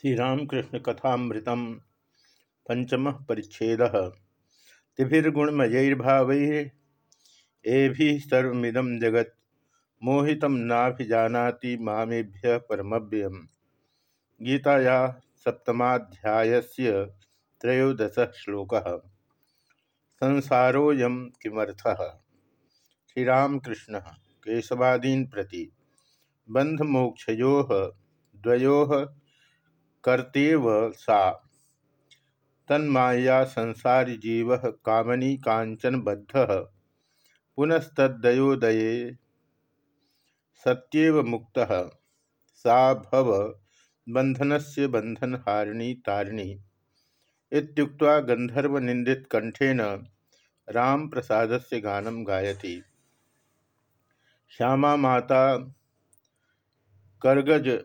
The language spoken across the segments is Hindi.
श्रीरामकृष्ण कथामृतम पंचम परिच्छेद। तिभिर्गुणमयैर्भाव एभि जगत, मोहित नाभिजानाति मामेभ्य परमव्ययम। गीताया सप्तमाध्यायस्य त्रयोदश श्लोक। संसारोऽयं किमर्थः? श्रीरामकृष्ण, केशवादीन प्रति बंधमोक्षयोः द्वयोः कर्तेव सा। तन्माया संसारी जीव कामनी कांचन बद्ध। पुनस्तदयोदये सत्यव मुक्त। सा भव बंधनस्य बंधनहारिणी तारिणी। इत्युक्त्वा गंधर्वनिंदितकंठेन राम प्रसादस्य गानं गायति। श्यामा माता कर्गज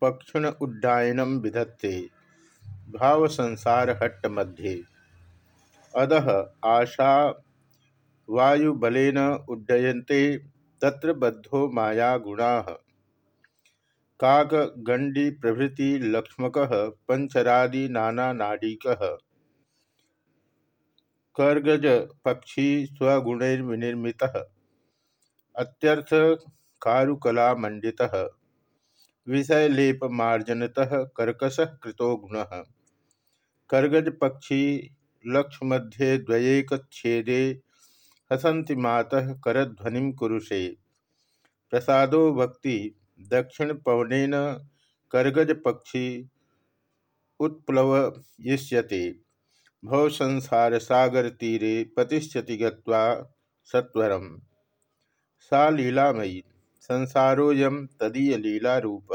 पक्षुण उड्डायनम विधत्ते भाव संसार हट्ट मध्ये अदह आशा वायुबलेन उड्डयन्ते, तत्र बद्धो माया गुणा काक गंडी प्रभृति लक्ष्मक पंचरादि नाना नाडीक कर्गज पक्षी स्वगुणैर्विनिर्मित। अत्यर्थ कारुकला मंडिता विषयलेपमार्जनतः कर्कश कृतो गुण। कर्गज पक्षी लक्ष्यमध्ये द्वयेकच्छेदे हसन्ति मातः करध्वनि कुरुषे। प्रसादो भक्ति दक्षिण पवनेन कर्गज पक्षी उत्प्लवयिष्यते भव संसार सागर तीरे पतिष्यति गत्वा सत्वरम। सा लीलामयी। संसारोयम तदीय लीला रूप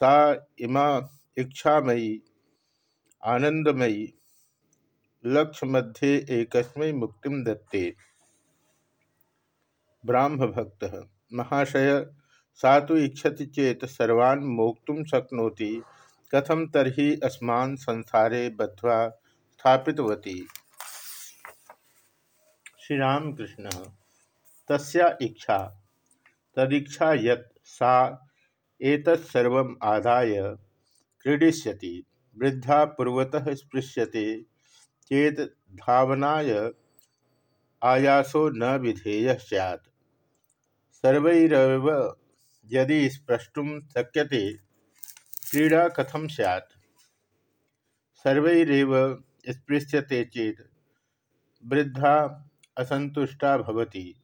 सा इमा इच्छामयी आनंदमयी लक्ष्य मध्ये एक मुक्ति दत्ते। ब्राह्म भक्त महाशय, सा तो इच्छति चेत सर्वान् मोक्तुं शक्नोति कथम तरी अस्मान् संसारे बद्ध्वा स्थापितवती? श्री रामकृष्ण तस्या इच्छा। तदीक्षा यत् सा आदाय क्रीडिष्यति, वृद्धा पूर्वतः स्पृश्यते, चेत धावनाय आयासो न विधेय सैत् यदि स्प्रष्टुं शक्यते, क्रीडा कथम सैत् सर्वैरेव स्पृश्यते चेत वृद्धा असंतुष्टा भवति।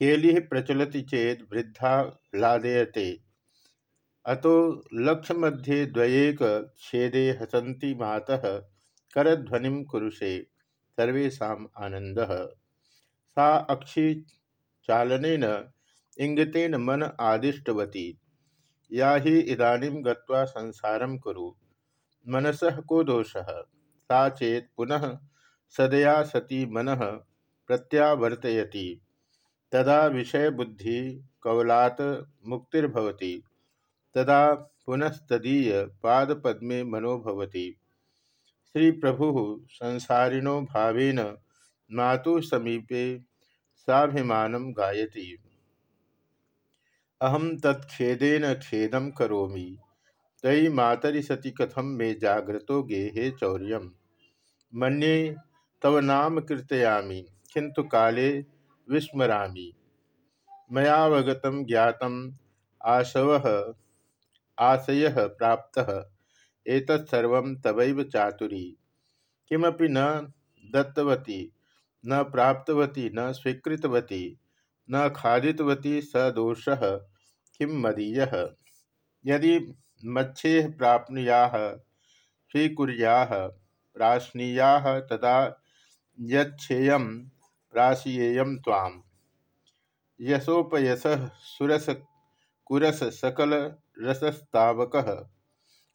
केली प्रचलति चेत वृद्धा लादयते। अतो लक्ष्य मध्ये द्वयेक छेदे हसन्ति मातः, करध्वनि कुरुषे सर्वेशा आनंद सा अक्षी चालनेन इंगितेन मन आदिष्टवती। या ही इदानीं गत्वा संसारं कुरु। मनसः को दोषः? सा चेत पुनः सदया सती मनः प्रत्यावर्तयति। तदा विषय बुद्धि कवलात मुक्तिर्भवति। तदा पुनस्तदीय पादपद्मे मनोभवति श्री प्रभु संसारिणो भावेन मातु समीपे साभिमानं गायति। अहम तत्खेदेन खेदम करोमि। तयि मातरी सति कथम मे जाग्रतो गेहे चौर्यम। मन्ये तव नाम कीर्तयामि किंतु काले विस्मरामि। मयावगत ज्ञात आशव, आशय प्राप्त एतत्सर्व तवैव चातुरी। किमपि न दत्तवती, न प्राप्तवती, न स्वीकृतवती, न खादितवती स दोष, किं मदीय? यदि मच्छे प्राप्नुया, स्वीकुरिया, प्राशनीया तदा येय प्रासीयेयम ताम यशोपयस सुरस कुरस सकल रसस्तावक।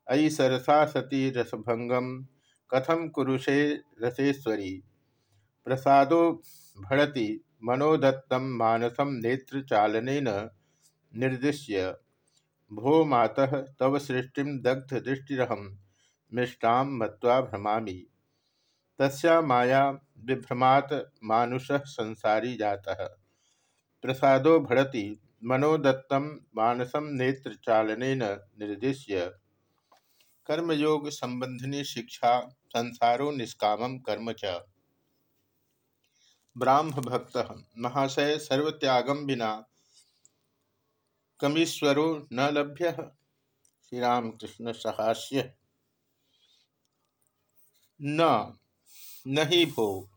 अयि सरसा सती रसभंगम कथम कुरुषे रसेश्वरी। प्रसादो भड़ति मनोदत्तम मानसम नेत्र चालनेन निर्दिश्य। भो मातः तव सृष्टि दग्ध दृष्टिरहम मिष्टा मत्वा भ्रमा तस्या माया विभ्रमात् मानुष संसारी जाता। प्रसादो भड़ति मनोदत्त मानसम नेत्र चालन निर्दिश्य। कर्मयोग संबंधिनी शिक्षा संसारो निष्काम कर्म च। ब्राह्म भक्त महाशय सर्वत्यागम बिना कमीश्वरो न लभ्य। श्री रामकृष्ण सहास्य। न नहीं भो।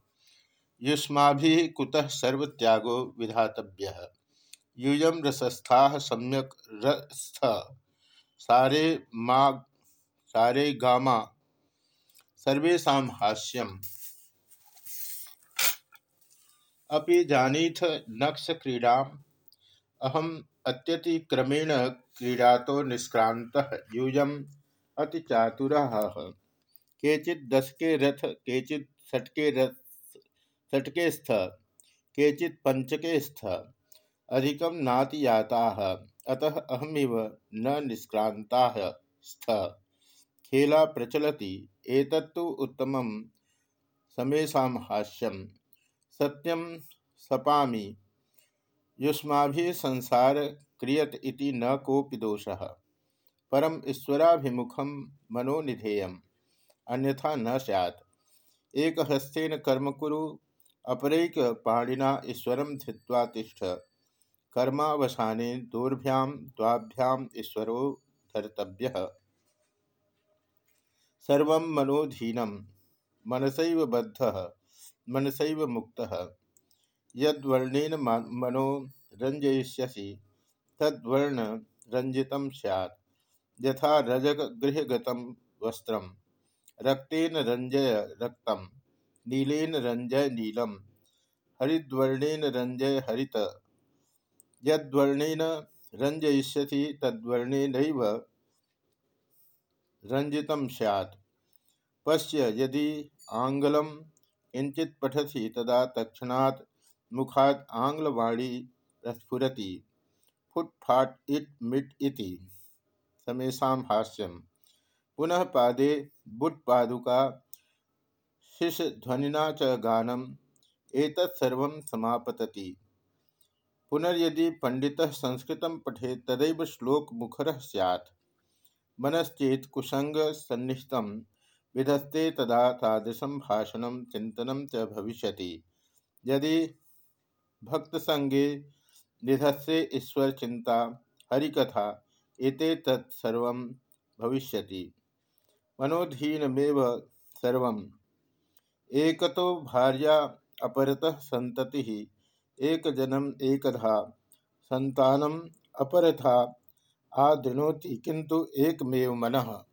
युष्मा कुतः सर्वत्यागो विधातव्य। यूयम रसस्था सम्यक रस्थ। सारे मा सारे गामा सर्वेशा हास्यम। अपि जानीथ नक्ष क्रीडा अहम अत्यतिक्रमेण क्रीडा तो निष्क्रांत अति चातुरा केचित् दशके रथ, केचित् षटके रथ, षटके स्थ, केचित् पंचके स्थ। अधिकम नाति अतः अहमिव न निष्क्रांता स्थ। खेला प्रचलति, एतत्तु उत्तमं समेषां हास्यम् सत्यम सपामी युष्मा संसार क्रियत इति न कोपि दोषः। परम ईश्वराभिमुखम मनोनिधेय अन्यथा न सैत् एक हस्तेन कर्म कुरु, अपरैक पाणिना ईश्वर धित्वा तिष्ठ। कर्मावसाने दोर्भ्यां द्वाभ्याम ईश्वरो धर्तव्य। सर्व मनोधीनम मनसैव बद्ध, मनसैव मुक्त। यद्वर्णेन मनो रंजयिष्यसि तद्वर्ण रंजित सैत् यथा रजक गृहगत वस्त्र रक्तेन रंजय रक्तम, नीलेन रंजय नीलम, हरिद्वर्णेन रंजय हरित। यद्वर्णेन रंजयिष्यति तद्वर्णेनैव रंजित सैत् पश्य यदि आंगलम किंचित पठसी, तदा तक्षणात् मुखा आंग्लवाणी प्रस्फुरति फुट फाट इट मिट इति। समेशा हास्यम। पुनः पादे बुटपादुका शिशध्वनिना च गानम एतत्सर्व समापतति। पुनर्यदि पंडित संस्कृत पठे तदैव श्लोक मुखर सैत् मनश्चेत कुसंग सन्निहितम विधस्ते तदा तादृशं भाषण चिंतन च भविष्य यदि भक्तसंगे निधस्से ईश्वर चिंता हरिकथा, एते तत्सर्व भविष्य मनोधीनमेव सर्व एक तो भार्या अपरतः संतति एक जनम एकधा। संतानम अपरथा। आदृणोति किंतु एकमेव मनः।